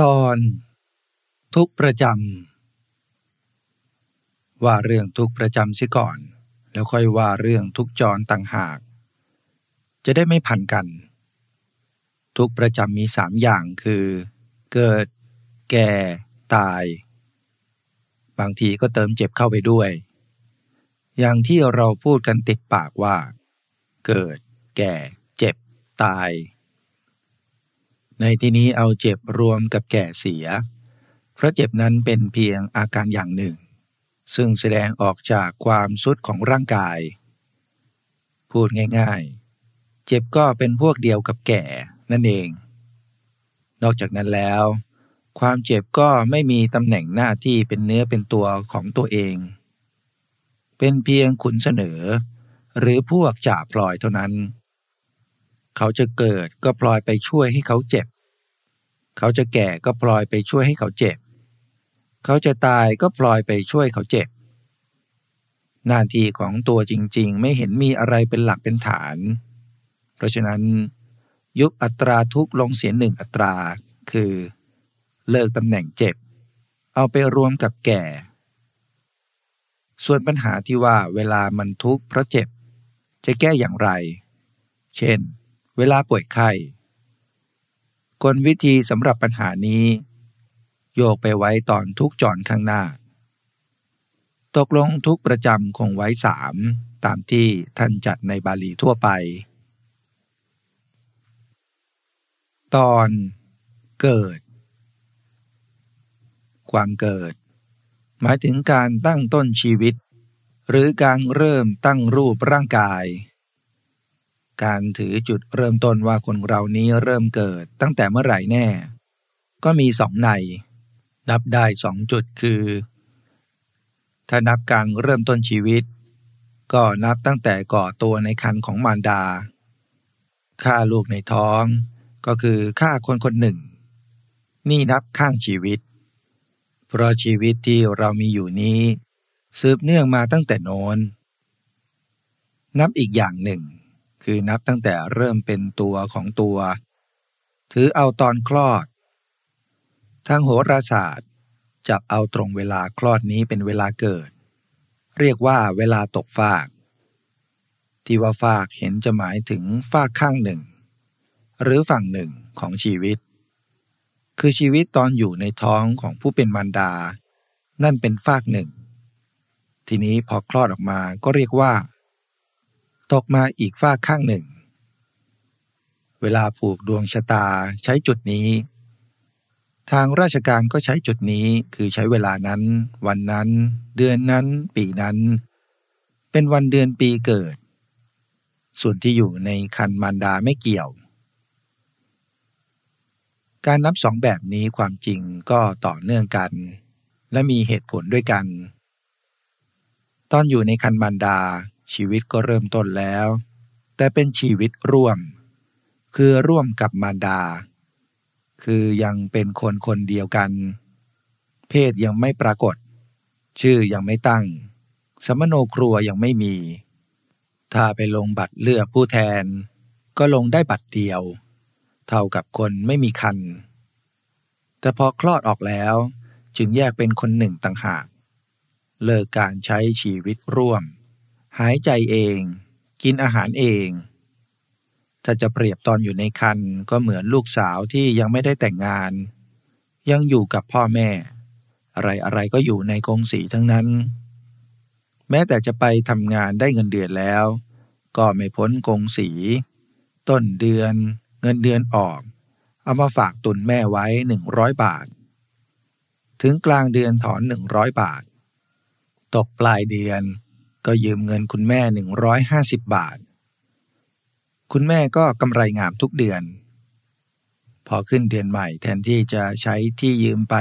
ตอนทุกประจำว่าเรื่องทุกประจำซิก่อน แล้วค่อยว่าเรื่องทุกจรต่างหาก จะได้ไม่พันกัน ทุกประจำมีสามอย่างคือ เกิด แก่ ตาย บางทีก็เติมเจ็บเข้าไปด้วย อย่างที่เราพูดกันติดปากว่า เกิด แก่ เจ็บ ตาย ในที่นี้เอาเจ็บรวมกับแก่เสีย เพราะเจ็บนั้นเป็นเพียงอาการอย่างหนึ่ง ซึ่งแสดงออกจากความสุดของร่างกาย พูดง่ายๆ เจ็บก็เป็นพวกเดียวกับแก่นั่นเอง นอกจากนั้นแล้ว ความเจ็บก็ไม่มีตำแหน่งหน้าที่เป็นเนื้อเป็นตัวของตัวเอง เป็นเพียงขุนเสนอ หรือพวกจ่าพลอยเท่านั้น เขาจะเกิดก็พลอยไปช่วยให้เขาเจ็บ เขาจะแก่ก็พลอยไปช่วยให้เขาเจ็บ เขาจะตายก็พลอยไปช่วยเขาเจ็บ หน้าที่ของตัวจริง ๆ ไม่เห็นมีอะไรเป็นหลักเป็นฐาน เพราะฉะนั้น ยุบอัตราทุกลงเสียหนึ่งอัตรา คือ เลิกตำแหน่งเจ็บ เอาไปรวมกับแก่ ส่วนปัญหาที่ว่าเวลามันทุกข์เพราะเจ็บ จะแก้อย่างไร เช่น เวลาป่วยไข้กลวิธีสำหรับปัญหานี้ โยกไปไว้ตอนทุกจอนข้างหน้า ตกลงทุกประจำคงไว้สามตามที่ท่านจัดในบาลีทั่วไป ตอนเกิด ความเกิด หมายถึงการตั้งต้นชีวิต หรือการเริ่มตั้งรูปร่างกาย การถือจุดเริ่มต้นว่าคนเรานี้เริ่มเกิดตั้งแต่เมื่อไหร่แน่ ก็มีสองใน นับได้สองจุดคือ ถ้านับการเริ่มต้นชีวิต ก็นับตั้งแต่ก่อตัวในคันของมารดาฆ่าลูกในท้อง ก็คือฆ่าคนคนหนึ่ง นี่นับข้างชีวิต เพราะชีวิตที่เรามีอยู่นี้ สืบเนื่องมาตั้งแต่โน้นนับอีกอย่างหนึ่ง คือนับตั้งแต่เริ่มเป็นตัวของตัว ถือเอาตอนคลอด ทางโหราศาสตร์ จับเอาตรงเวลาคลอดนี้เป็นเวลาเกิด เรียกว่าเวลาตกฟาก ที่ว่าฟากเห็นจะหมายถึงฟากข้างหนึ่ง หรือฝั่งหนึ่งของชีวิต คือชีวิตตอนอยู่ในท้องของผู้เป็นมารดา นั่นเป็นฟากหนึ่งทีนี้พอคลอดออกมาก็เรียกว่า ตกมาอีกฝ้าข้างหนึ่ง เวลาผูกดวงชะตาใช้จุดนี้ ทางราชการก็ใช้จุดนี้คือใช้เวลานั้น วันนั้น เดือนนั้น ปีนั้น เป็นวันเดือนปีเกิด ส่วนที่อยู่ในคันมารดาไม่เกี่ยว การนับสองแบบนี้ความจริงก็ต่อเนื่องกัน และมีเหตุผลด้วยกัน ตอนอยู่ในคันมารดา ชีวิตก็เริ่มต้นแล้ว แต่เป็นชีวิตร่วม คือร่วมกับมารดา คือยังเป็นคนคนเดียวกัน เพศยังไม่ปรากฏ ชื่อยังไม่ตั้ง สมโนครัวยังไม่มี ถ้าไปลงบัตรเลือกผู้แทน ก็ลงได้บัตรเดียว เท่ากับคนไม่มีคัน แต่พอคลอดออกแล้ว จึงแยกเป็นคนหนึ่งต่างหาก เลิกการใช้ชีวิตร่วม หายใจเอง กินอาหารเอง ถ้าจะเปรียบตอนอยู่ในคันก็เหมือนลูกสาวที่ยังไม่ได้แต่งงาน ยังอยู่กับพ่อแม่ อะไรอะไรก็อยู่ในกองสีทั้งนั้น แม้แต่จะไปทำงานได้เงินเดือนแล้ว ก็ไม่พ้นกงสี ต้นเดือน เงินเดือนออก เอามาฝากตุนแม่ไว้หนึ่งร้อยบาท ถึงกลางเดือนถอนหนึ่งร้อยบาท ตกปลายเดือน ก็ยืมเงินคุณแม่ 150 บาท คุณแม่ก็กำไรงามทุกเดือน พอขึ้นเดือนใหม่แทนที่จะใช้ที่ยืมไป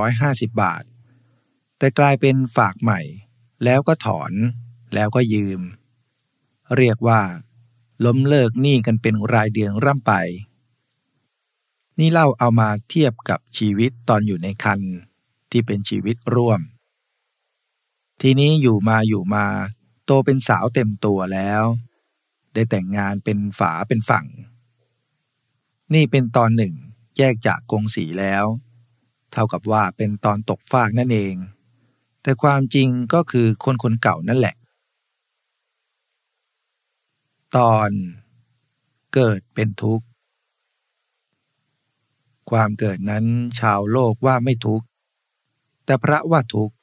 150 บาท แต่กลายเป็นฝากใหม่ แล้วก็ถอนแล้วก็ยืม เรียกว่า ล้มเลิกหนี้กันเป็นรายเดือนร่ำไป นี่เล่าเอามาเทียบกับชีวิตตอนอยู่ในคันที่เป็นชีวิตร่วม ทีนี้อยู่มาอยู่มา โตเป็นสาวเต็มตัวแล้ว ได้แต่งงานเป็นฝาเป็นฝั่ง นี่เป็นตอนหนึ่งแยกจากกงสีแล้ว เท่ากับว่าเป็นตอนตกฟากนั่นเอง แต่ความจริงก็คือคนคนเก่านั่นแหละ ตอนเกิดเป็นทุกข์ ความเกิดนั้นชาวโลกว่าไม่ทุกข์ แต่พระว่าทุกข์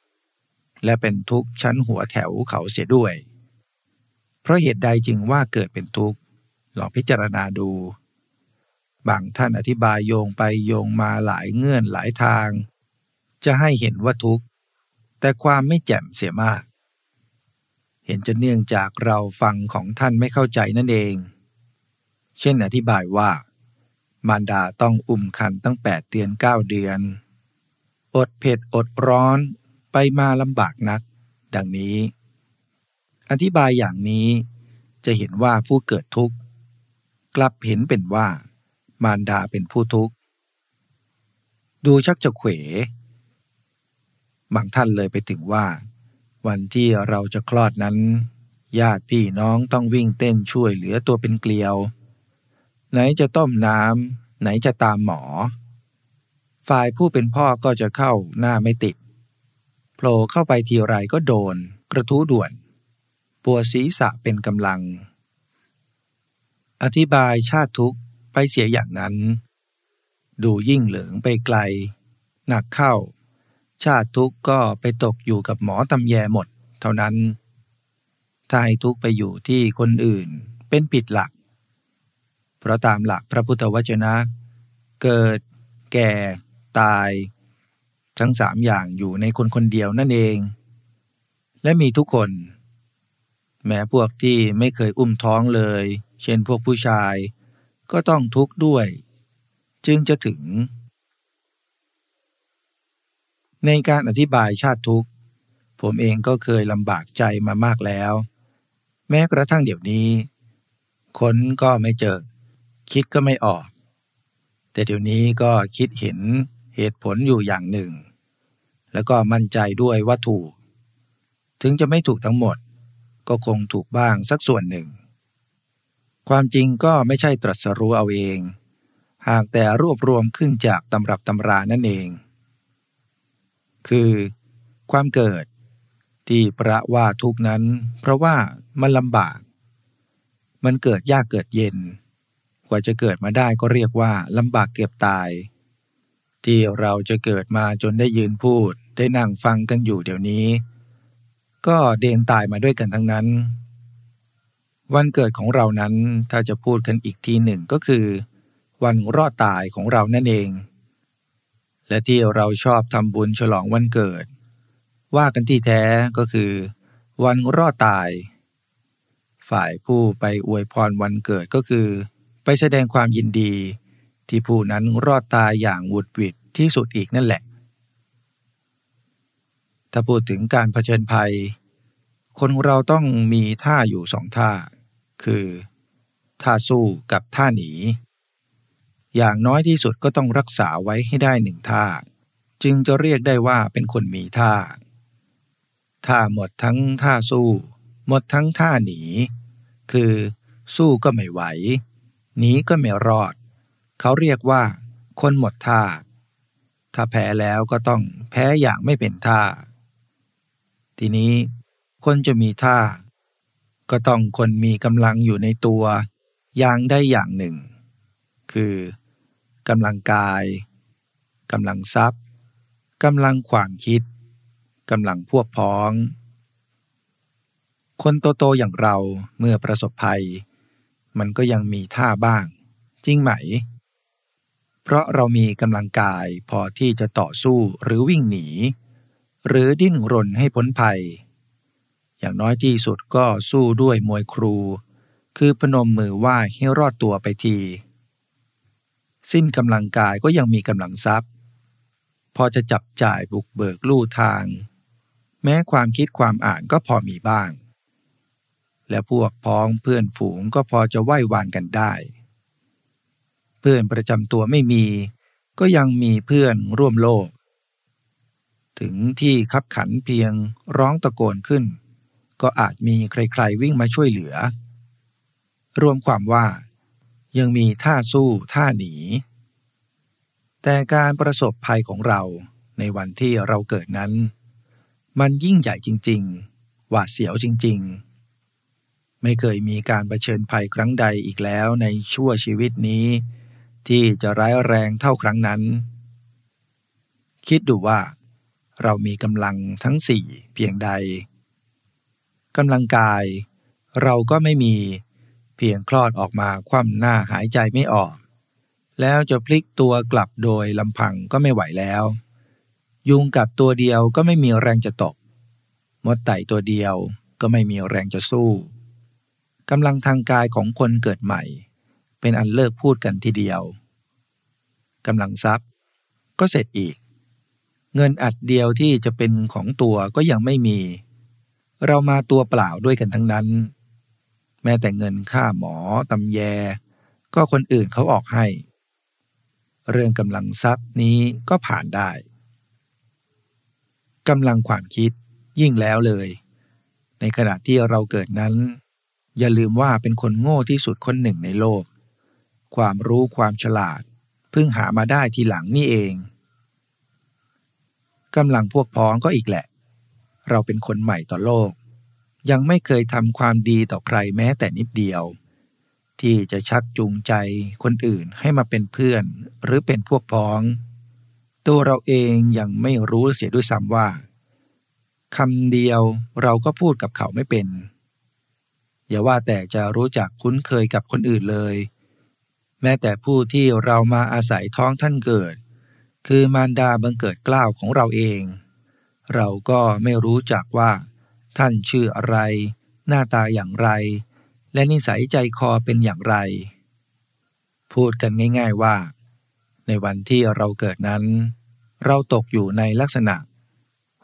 และเป็นทุกข์ชั้นหัวแถวเขาเสียด้วย เพราะเหตุใดจึงว่าเกิดเป็นทุกข์ลองพิจารณาดู บางท่านอธิบายโยงไปโยงมาหลายเงื่อนหลายทาง จะให้เห็นว่าทุกข์ แต่ความไม่แจ่มเสียมาก เห็นจะเนื่องจากเราฟังของท่านไม่เข้าใจนั่นเอง เช่นอธิบายว่า มารดาต้องอุ้มคันตั้งแปดเดือนเก้าเดือน อดเผ็ดอดร้อน ไปมาลำบากนัก ดังนี้ อธิบายอย่างนี้จะเห็นว่าผู้เกิดทุกข์ กลับเห็นเป็นว่า มารดาเป็นผู้ทุกข์ ดูชักจะเขวบางท่านเลยไปถึงว่า วันที่เราจะคลอดนั้น ญาติพี่น้องต้องวิ่งเต้นช่วยเหลือตัวเป็นเกลียว ไหนจะต้มน้ำไหนจะตามหมอ ฝ่ายผู้เป็นพ่อก็จะเข้าหน้าไม่ติด ผล่เข้าไปทีไรก็โดน กระทู้ด่วน ปวดศีรษะเป็นกำลัง อธิบายชาติทุกข์ไปเสียอย่างนั้น ดูยิ่งเหลืองไปไกล หนักเข้า ชาติทุกข์ก็ไปตกอยู่กับหมอตำแยหมด เท่านั้น ถ้าให้ทุกข์ไปอยู่ที่คนอื่นเป็นผิดหลัก เพราะตามหลักพระพุทธวจนะ เกิด แก่ ตาย ทั้งสามอย่างอยู่ในคนคนเดียวนั่นเอง และมีทุกคน แม้พวกที่ไม่เคยอุ้มท้องเลย เช่นพวกผู้ชาย ก็ต้องทุกข์ด้วย จึงจะถึง ในการอธิบายชาติทุกข์ ผมเองก็เคยลำบากใจมามากแล้ว แม้กระทั่งเดี๋ยวนี้คนก็ไม่เจอ คิดก็ไม่ออกแต่เดี๋ยวนี้ก็คิดเห็นเหตุผลอยู่อย่างหนึ่ง แล้วก็มั่นใจด้วยว่าถูก ถึงจะไม่ถูกทั้งหมด ก็คงถูกบ้างสักส่วนหนึ่ง ความจริงก็ไม่ใช่ตรัสรู้เอาเอง หากแต่รวบรวมขึ้นจากตำรับตำรานั่นเอง คือ ความเกิดที่พระว่าทุกนั้น เพราะว่ามันลำบาก มันเกิดยากเกิดเย็น กว่าจะเกิดมาได้ก็เรียกว่าลำบากเกือบตาย ที่เราจะเกิดมาจนได้ยืนพูด ได้นั่งฟังกันอยู่เดี๋ยวนี้ ก็เดนตายมาด้วยกันทั้งนั้น วันเกิดของเรานั้นถ้าจะพูดกันอีกทีหนึ่งก็คือ วันรอดตายของเรานั่นเอง และที่เราชอบทำบุญฉลองวันเกิด ว่ากันที่แท้ก็คือ วันรอดตาย ฝ่ายผู้ไปอวยพรวันเกิดก็คือ ไปแสดงความยินดีที่ผู้นั้นรอดตายอย่างวุดวิดที่สุดอีกนั่นแหละ ถ้าพูดถึงการเผชิญภัย คนเราต้องมีท่าอยู่สองท่า คือท่าสู้กับท่าหนี อย่างน้อยที่สุดก็ต้องรักษาไว้ให้ได้หนึ่งท่า จึงจะเรียกได้ว่าเป็นคนมีท่า ท่าหมดทั้งท่าสู้ หมดทั้งท่าหนี คือสู้ก็ไม่ไหว หนีก็ไม่รอด เขาเรียกว่า คนหมดท่า ถ้าแพ้แล้วก็ต้องแพ้อย่างไม่เป็นท่า ทีนี้คนจะมีท่า ก็ต้องคนมีกำลังอยู่ในตัว อย่างได้อย่างหนึ่ง คือกำลังกายกำลังทรัพย์กำลังความคิดกำลังพวกพ้อง คนโตๆอย่างเราเมื่อประสบภัย มันก็ยังมีท่าบ้าง จริงไหม เพราะเรามีกำลังกายพอที่จะต่อสู้หรือวิ่งหนี หรือดิ้นรนให้พ้นภัย อย่างน้อยที่สุดก็สู้ด้วยมวยครู คือพนมมือไหว้ให้รอดตัวไปที สิ้นกำลังกายก็ยังมีกำลังทรัพย์ พอจะจับจ่ายบุกเบิกลู่ทาง แม้ความคิดความอ่านก็พอมีบ้าง และพวกพ้องเพื่อนฝูงก็พอจะไหว้วานกันได้ เพื่อนประจำตัวไม่มีก็ยังมีเพื่อนร่วมโลก ถึงที่ขับขันเพียงร้องตะโกนขึ้น ก็อาจมีใครๆวิ่งมาช่วยเหลือ รวมความว่า ยังมีท่าสู้ท่าหนี แต่การประสบภัยของเราในวันที่เราเกิดนั้น มันยิ่งใหญ่จริง ๆ หวาดเสียวจริง ๆ ไม่เคยมีการรเผชิญภัยครั้งใดอีกแล้วในชั่วชีวิตนี้ ที่จะร้ายแรงเท่าครั้งนั้น คิดดูว่า เรามีกำลังทั้งสี่เพียงใดกำลังกาย เราก็ไม่มีเพียงคลอดออกมาคว่ำหน้าหายใจไม่ออก แล้วจะพลิกตัวกลับโดยลำพังก็ไม่ไหวแล้ว ยุงกัดตัวเดียวก็ไม่มีแรงจะตก มดไต่ตัวเดียวก็ไม่มีแรงจะสู้กำลังทางกายของคนเกิดใหม่ เป็นอันเลิกพูดกันทีเดียวกำลังทรัพย์ก็เสร็จอีก เงินอัดเดียวที่จะเป็นของตัวก็ยังไม่มี เรามาตัวเปล่าด้วยกันทั้งนั้น แม้แต่เงินค่าหมอตำแย ก็คนอื่นเขาออกให้ เรื่องกำลังทรัพย์นี้ก็ผ่านได้กำลังความคิดยิ่งแล้วเลย ในขณะที่เราเกิดนั้น อย่าลืมว่าเป็นคนโง่ที่สุดคนหนึ่งในโลก ความรู้ความฉลาด เพิ่งหามาได้ทีหลังนี่เอง กำลังพวกพ้องก็อีกแหละ เราเป็นคนใหม่ต่อโลก ยังไม่เคยทำความดีต่อใครแม้แต่นิดเดียว ที่จะชักจูงใจคนอื่นให้มาเป็นเพื่อนหรือเป็นพวกพ้อง ตัวเราเองยังไม่รู้เสียด้วยซ้ำว่าคำเดียวเราก็พูดกับเขาไม่เป็น อย่าว่าแต่จะรู้จักคุ้นเคยกับคนอื่นเลย แม้แต่ผู้ที่เรามาอาศัยท้องท่านเกิด คือมารดาบังเกิดกล้าวของเราเอง เราก็ไม่รู้จักว่า ท่านชื่ออะไร หน้าตาอย่างไร และนิสัยใจคอเป็นอย่างไร พูดกันง่าย ๆว่า ในวันที่เราเกิดนั้น เราตกอยู่ในลักษณะ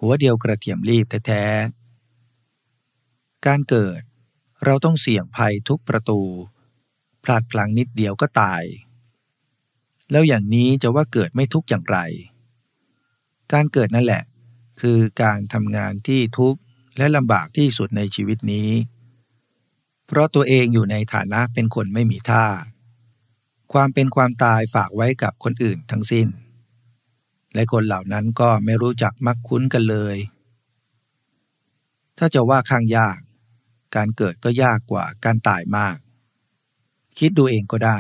หัวเดียวกระเทียมรีบแท้ๆการเกิดเราต้องเสี่ยงภัยทุกประตู พลาดพลั้งนิดเดียวก็ตาย แล้วอย่างนี้จะว่าเกิดไม่ทุกอย่างไร การเกิดนั่นแหละ คือการทำงานที่ทุกข์และลำบากที่สุดในชีวิตนี้ เพราะตัวเองอยู่ในฐานะเป็นคนไม่มีท่า ความเป็นความตายฝากไว้กับคนอื่นทั้งสิ้น และคนเหล่านั้นก็ไม่รู้จักมักคุ้นกันเลย ถ้าจะว่าข้างยาก การเกิดก็ยากกว่าการตายมาก คิดดูเองก็ได้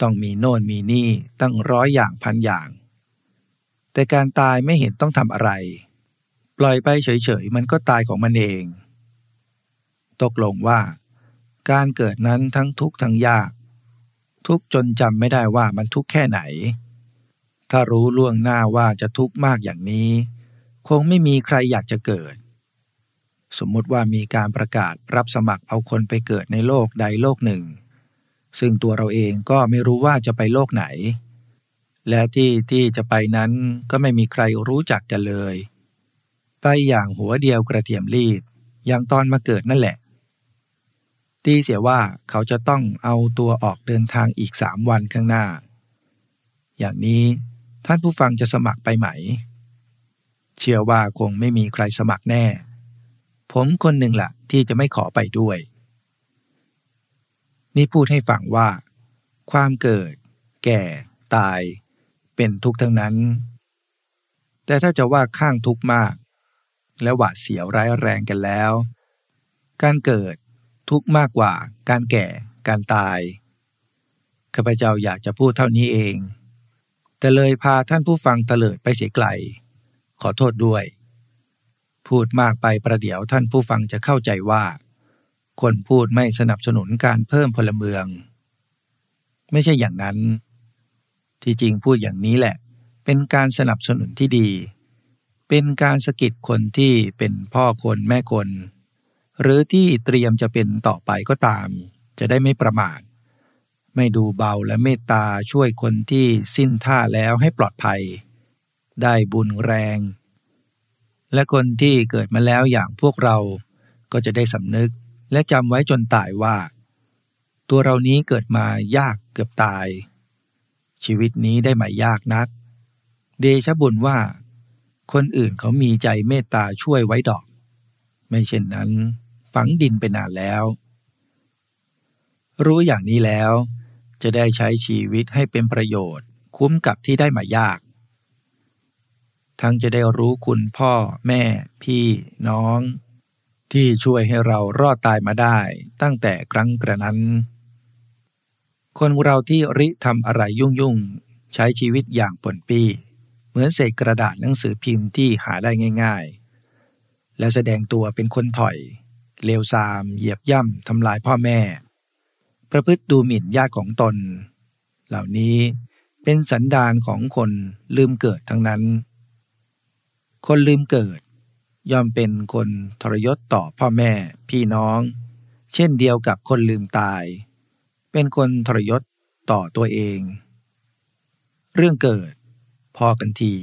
ต้องมีโน่นมีนี่ตั้งร้อยอย่างพันอย่าง แต่การตายไม่เห็นต้องทำอะไร ปล่อยไปเฉยๆ มันก็ตายของมันเอง ตกลงว่า การเกิดนั้นทั้งทุกข์ทั้งยาก ทุกจนจำไม่ได้ว่ามันทุกข์แค่ไหน ถ้ารู้ล่วงหน้าว่าจะทุกข์มากอย่างนี้ คงไม่มีใครอยากจะเกิด สมมติว่ามีการประกาศรับสมัครเอาคนไปเกิดในโลกใดโลกหนึ่ง ซึ่งตัวเราเองก็ไม่รู้ว่าจะไปโลกไหน และที่ที่จะไปนั้นก็ไม่มีใครรู้จักกันเลย ไปอย่างหัวเดียวกระเทียมรีบ อย่างตอนมาเกิดนั่นแหละ ตีเสียว่าเขาจะต้องเอาตัวออกเดินทางอีกสามวันข้างหน้า อย่างนี้ท่านผู้ฟังจะสมัครไปไหม เชื่อว่าคงไม่มีใครสมัครแน่ ผมคนหนึ่งละ่ะที่จะไม่ขอไปด้วย นี่พูดให้ฟังว่า ความเกิด แก่ ตาย เป็นทุกข์ทั้งนั้น แต่ถ้าจะว่าข้างทุกข์มาก และหวาดเสียวร้ายแรงกันแล้ว การเกิดทุกข์มากกว่า การแก่ การตายข้าพเจ้าอยากจะพูดเท่านี้เอง แต่เลยพาท่านผู้ฟังเตลิดไปเสียไกล ขอโทษด้วย พูดมากไปประเดี๋ยวท่านผู้ฟังจะเข้าใจว่า คนพูดไม่สนับสนุนการเพิ่มพลเมือง ไม่ใช่อย่างนั้น ที่จริงพูดอย่างนี้แหละ เป็นการสนับสนุนที่ดี เป็นการสกิดคนที่เป็นพ่อคนแม่คน หรือที่เตรียมจะเป็นต่อไปก็ตาม จะได้ไม่ประมาท ไม่ดูเบาและเมตตาช่วยคนที่สิ้นท่าแล้วให้ปลอดภัย ได้บุญแรง และคนที่เกิดมาแล้วอย่างพวกเราก็จะได้สำนึก และจำไว้จนตายว่า ตัวเรานี้เกิดมายากเกือบตาย ชีวิตนี้ได้มายากนัก เดชบุญว่า คนอื่นเขามีใจเมตตาช่วยไว้ดอก ไม่เช่นนั้นฝังดินไปนานแล้ว รู้อย่างนี้แล้ว จะได้ใช้ชีวิตให้เป็นประโยชน์ คุ้มกับที่ได้มายากทั้งจะได้รู้คุณพ่อแม่ พี่น้อง ที่ช่วยให้เรารอดตายมาได้ตั้งแต่ครั้งกระนั้น คนเราที่ริทำอะไรยุ่งยุ่งใช้ชีวิตอย่างปนปี้ เหมือนเศษกระดาษหนังสือพิมพ์ที่หาได้ง่าย ๆ และแสดงตัวเป็นคนถอย เลวทราม เหยียบย่ำทำลายพ่อแม่ ประพฤติดูหมิ่นญาติของตน เหล่านี้เป็นสันดานของคนลืมเกิดทั้งนั้น คนลืมเกิด ย่อมเป็นคนทรยศต่อพ่อแม่พี่น้อง เช่นเดียวกับคนลืมตาย เป็นคนทรยศต่อตัวเอง เรื่องเกิด พอกันที